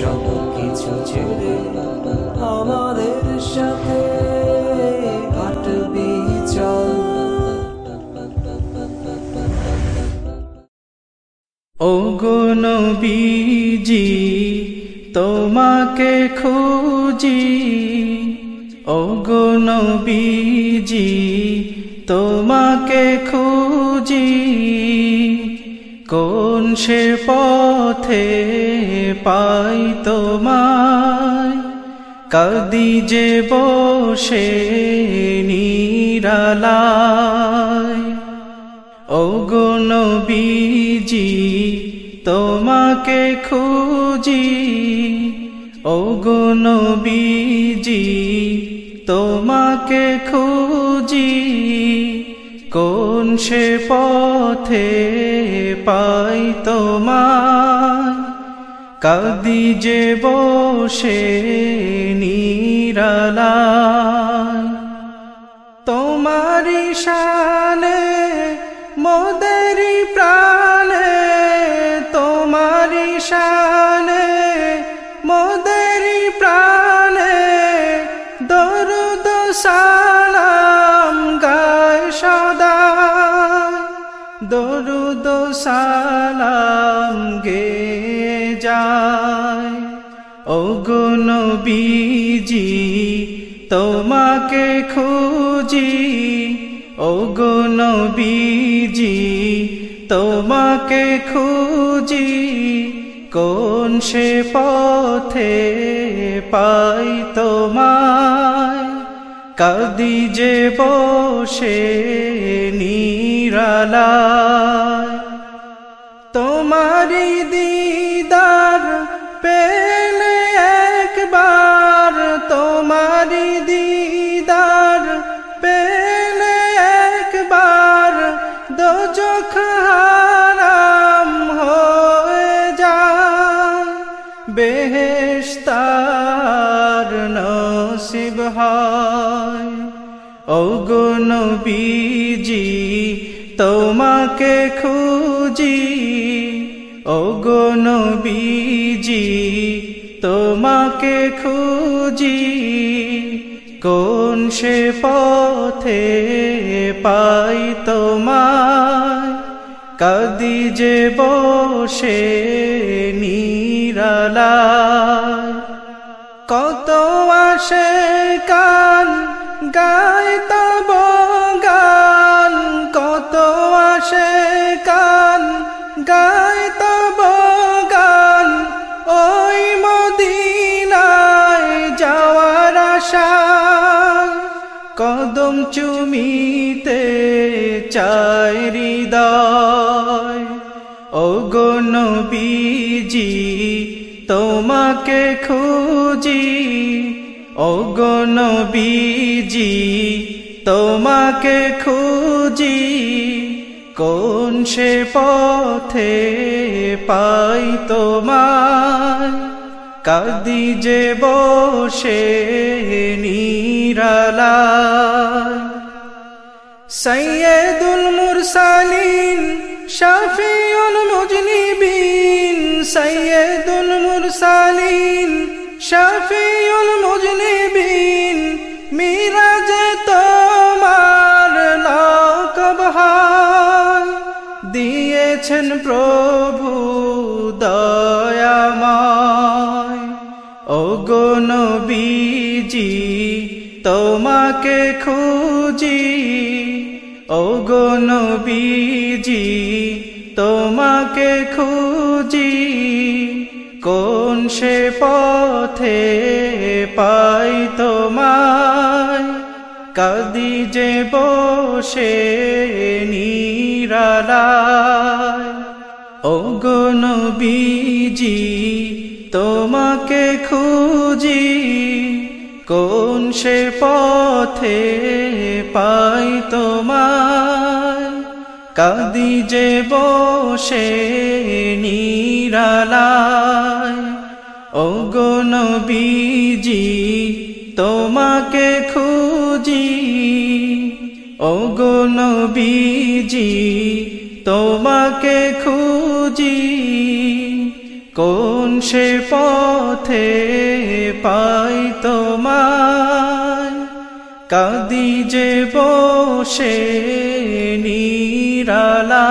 সব কিছু ছেড়ে আমাদের সাথে ও গো নবীজি, তোমাকে খুঁজি। ও গো নবীজি, তোমাকে খুঁজি। কোন সে পথে পাই তোমায়? কাদি যে বসে নিরালায়। ও গো নবীজি, তোমাকে খুঁজি। ও গো নবীজি, তোমাকে খুঁজি। সে পথে পাই তোমায়। কাদি যে বসে নিরালায়। তোমারি শানে মোদেরি প্রাণে তোমারি শানে মোদেরি প্রাণে, দরুদ সালাম যায়। ও গো নবীজি, তোমাকে খুঁজি। ও গো নবীজি, তোমাকে খুঁজি। কোন সে পথে পাই তোমায়? কাদি যে বসে নিরালায়। তোমারি দিদার পেলে একবার, তোমারি দিদার পেলে একবার দো হয়ে যায়। বেহেস্তার নসিব হয়। ও গো নবীজি, তোমাকে খুঁজি। ও গো নবীজি, তোমাকে খুঁজি, কোন সে পথে পাই তোমায়? কাদি যে বসে নিরালায়। কত আসে কান গায় কদম চুমিতে চাই হৃদয়। ও গো নবীজি, তোমাকে খুঁজি। ও গো নবীজি, তোমাকে খুঁজি। কোন সে পথে পাই তোমায়? কাদি বসে নিরালায়। সৈয়দুল মুরসালিন, শাফিউল মুজনিবিন। সৈয়দুল মুরসালিন, শাফিউল মুজনিবিন। মিরাজে তোমার লাকব দিয়েছেন প্রভু দয়াময়। ও গো নবীজি, তোমাকে খুঁজি। ও গো নবীজি, তোমাকে খুঁজি। কোন সে পথে পাই তোমায়? কাদি যে বসে নিরালায়। ও গো নবীজি তোমাকে খুঁজি, কোন সে পথে পাই তোমায়? কাদি যে বসে নিরালায় ও গো নবীজি, তোমাকে খুঁজি ও গো নবীজি, তোমাকে খুঁজি। কোন সে পথে পাই তোমায়? কাদি যে বসে নিরালা